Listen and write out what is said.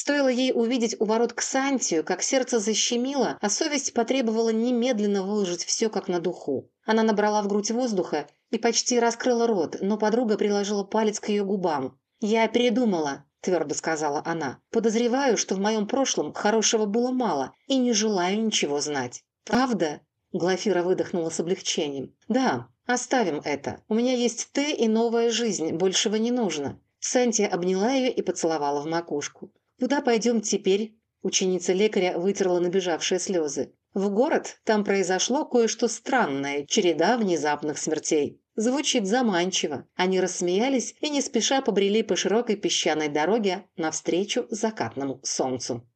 Стоило ей увидеть у ворот Ксантию, как сердце защемило, а совесть потребовала немедленно выложить все как на духу. Она набрала в грудь воздуха и почти раскрыла рот, но подруга приложила палец к ее губам. «Я передумала», – твердо сказала она. «Подозреваю, что в моем прошлом хорошего было мало и не желаю ничего знать». «Правда?» – Глафира выдохнула с облегчением. «Да, оставим это. У меня есть ты и новая жизнь, большего не нужно». Сантия обняла ее и поцеловала в макушку. «Куда пойдем теперь?» Ученица лекаря вытерла набежавшие слезы. «В город там произошло кое-что странное, череда внезапных смертей». Звучит заманчиво. Они рассмеялись и не спеша побрели по широкой песчаной дороге навстречу закатному солнцу.